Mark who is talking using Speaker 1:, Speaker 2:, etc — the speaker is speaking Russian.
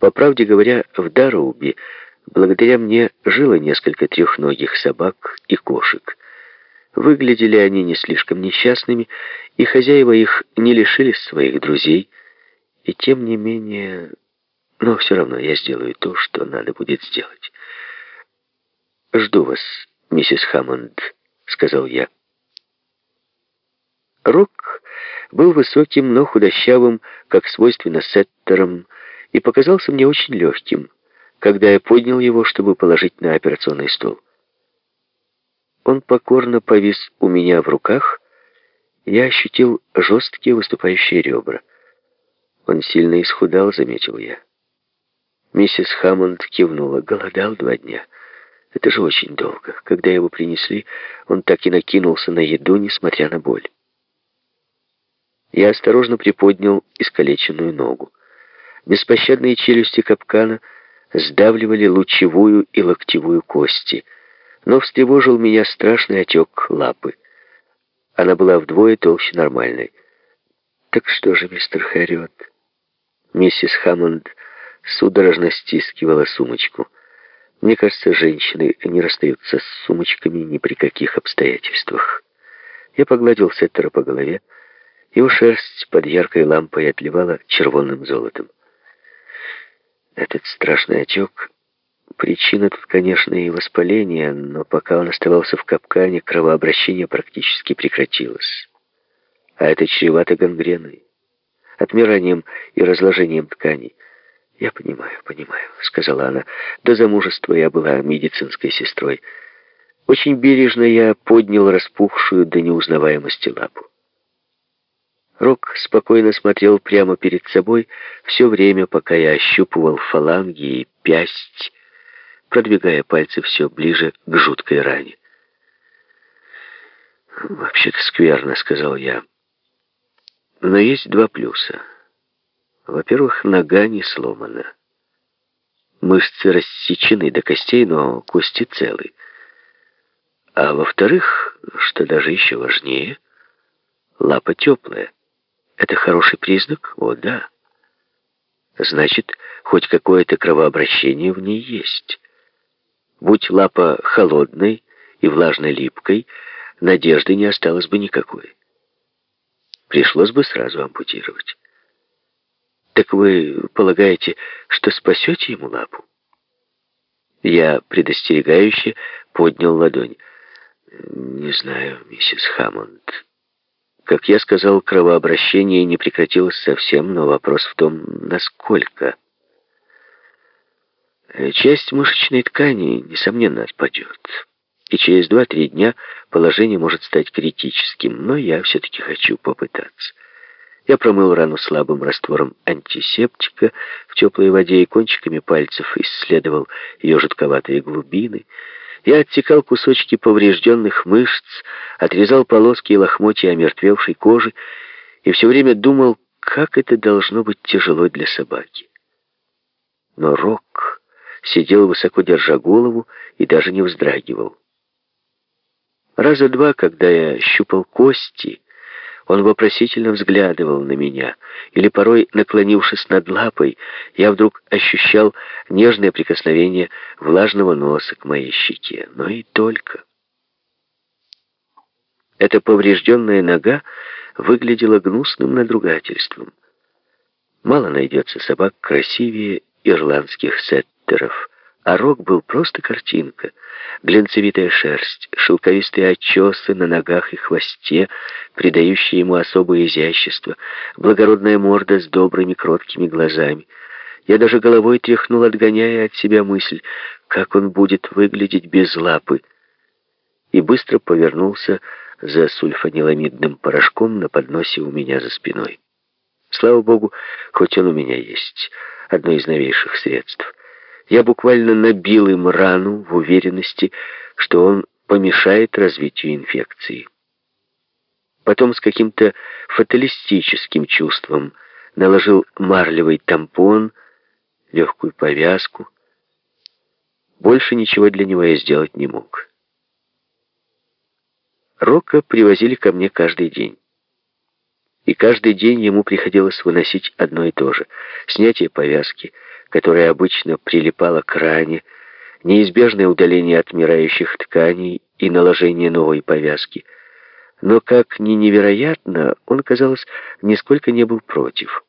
Speaker 1: По правде говоря, в Дароуби благодаря мне жило несколько трехногих собак и кошек. Выглядели они не слишком несчастными, и хозяева их не лишились своих друзей. И тем не менее... Но все равно я сделаю то, что надо будет сделать. «Жду вас, миссис Хаммонд», — сказал я. Рок был высоким, но худощавым, как свойственно сеттерам, и показался мне очень легким, когда я поднял его, чтобы положить на операционный стол. Он покорно повис у меня в руках, я ощутил жесткие выступающие ребра. Он сильно исхудал, заметил я. Миссис Хаммонд кивнула. Голодал два дня. Это же очень долго. Когда его принесли, он так и накинулся на еду, несмотря на боль. Я осторожно приподнял искалеченную ногу. Беспощадные челюсти капкана сдавливали лучевую и локтевую кости, но встревожил меня страшный отек лапы. Она была вдвое толще нормальной. «Так что же, мистер Хэрриот?» Миссис Хаммонд судорожно стискивала сумочку. Мне кажется, женщины не расстаются с сумочками ни при каких обстоятельствах. Я погладил Сеттера по голове. Его шерсть под яркой лампой отливала червонным золотом. Этот страшный отек... Причина тут, конечно, и воспаление, но пока он оставался в капкане, кровообращение практически прекратилось. А это чревато гангреной, отмиранием и разложением тканей. «Я понимаю, понимаю», — сказала она. «До замужества я была медицинской сестрой. Очень бережно я поднял распухшую до неузнаваемости лапу. Рок спокойно смотрел прямо перед собой все время, пока я ощупывал фаланги и пясть, продвигая пальцы все ближе к жуткой ране. «Вообще-то скверно», — сказал я. «Но есть два плюса». Во-первых, нога не сломана. Мышцы рассечены до костей, но кости целы. А во-вторых, что даже еще важнее, лапа теплая. Это хороший признак? О, да. Значит, хоть какое-то кровообращение в ней есть. Будь лапа холодной и влажно-липкой, надежды не осталось бы никакой. Пришлось бы сразу ампутировать. Так вы полагаете, что спасете ему лапу? Я предостерегающе поднял ладонь. Не знаю, миссис Хаммонд. Как я сказал, кровообращение не прекратилось совсем, но вопрос в том, насколько. Часть мышечной ткани, несомненно, отпадет. И через два-три дня положение может стать критическим, но я все-таки хочу попытаться. Я промыл рану слабым раствором антисептика в теплой воде и кончиками пальцев исследовал ее жутковатые глубины. Я отсекал кусочки поврежденных мышц, отрезал полоски и лохмотья омертвевшей кожи и все время думал, как это должно быть тяжело для собаки. Но Рок сидел высоко держа голову и даже не вздрагивал. Раза два, когда я щупал кости, он вопросительно взглядывал на меня, или порой, наклонившись над лапой, я вдруг ощущал нежное прикосновение влажного носа к моей щеке. Но и только. Эта поврежденная нога выглядела гнусным надругательством. Мало найдется собак красивее ирландских сеттеров, а рог был просто картинка. Глянцевитая шерсть, шелковистые очесы на ногах и хвосте, придающие ему особое изящество, благородная морда с добрыми кроткими глазами. Я даже головой тряхнул, отгоняя от себя мысль, как он будет выглядеть без лапы, и быстро повернулся за сульфаниламидным порошком на подносе у меня за спиной. Слава богу, хоть он у меня есть, одно из новейших средств — я буквально набил им рану в уверенности, что он помешает развитию инфекции. Потом с каким-то фаталистическим чувством наложил марлевый тампон, легкую повязку. Больше ничего для него я сделать не мог. Рока привозили ко мне каждый день. и каждый день ему приходилось выносить одно и то же. Снятие повязки, которая обычно прилипала к ране, неизбежное удаление отмирающих тканей и наложение новой повязки. Но, как ни невероятно, он, казалось, нисколько не был против.